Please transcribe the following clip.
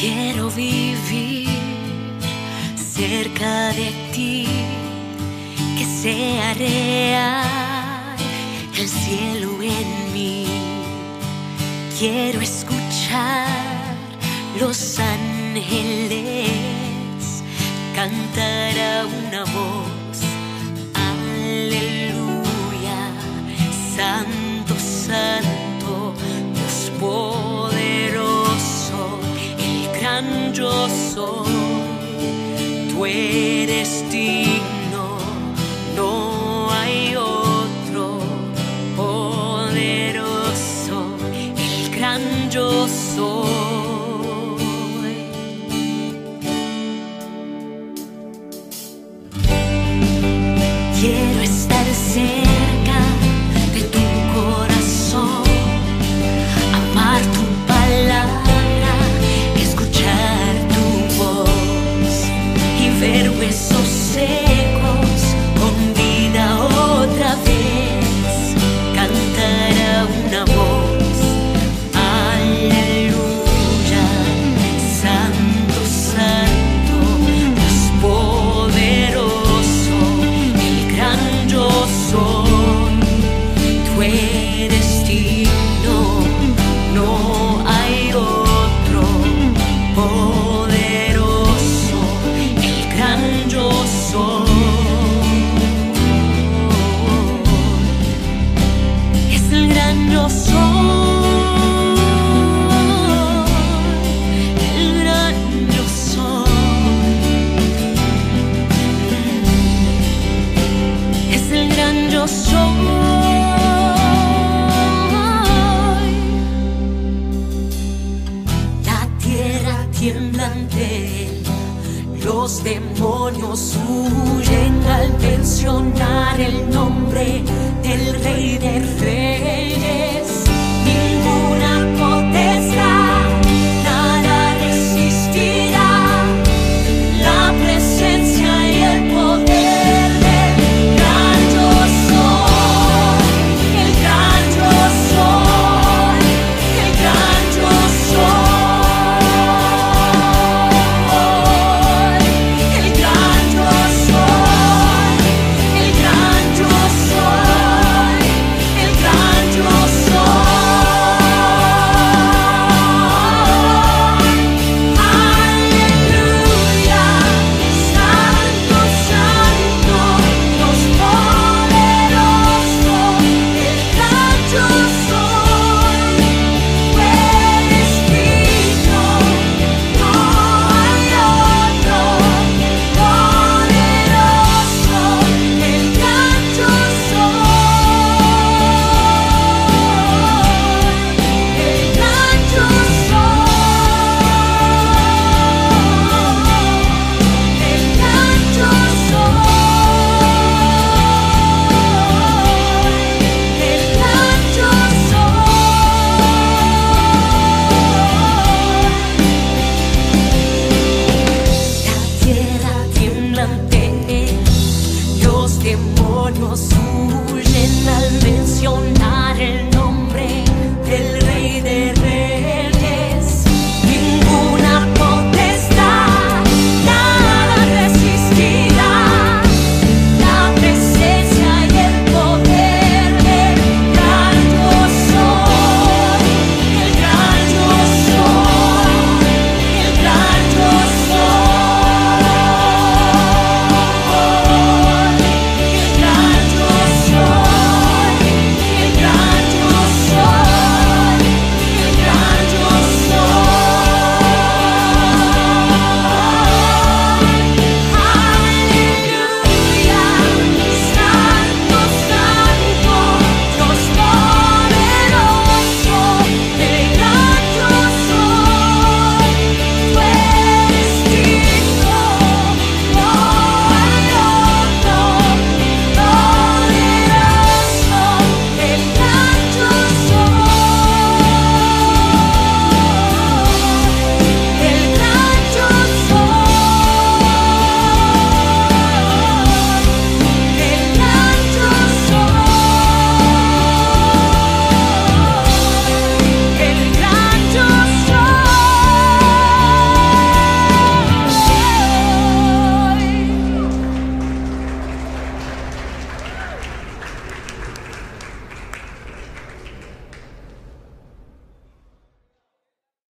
Quiero vivir cerca de ti, que sea real el cielo en mí. Quiero escuchar los ángeles cantar a una voz. Aleluya, Santo. El gran yo soy, es el gran yo soy. La tierra tiembla los demonios huyen al mencionar el nombre del rey.